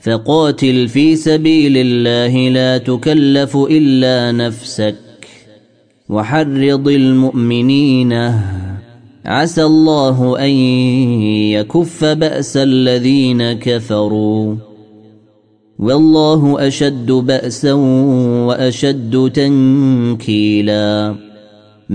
فقاتل في سبيل الله لا تكلف إلا نفسك وحرض المؤمنين. عسى الله أن يكف بأس الذين كفروا. والله أشد بأسا وأشد تنكيلا.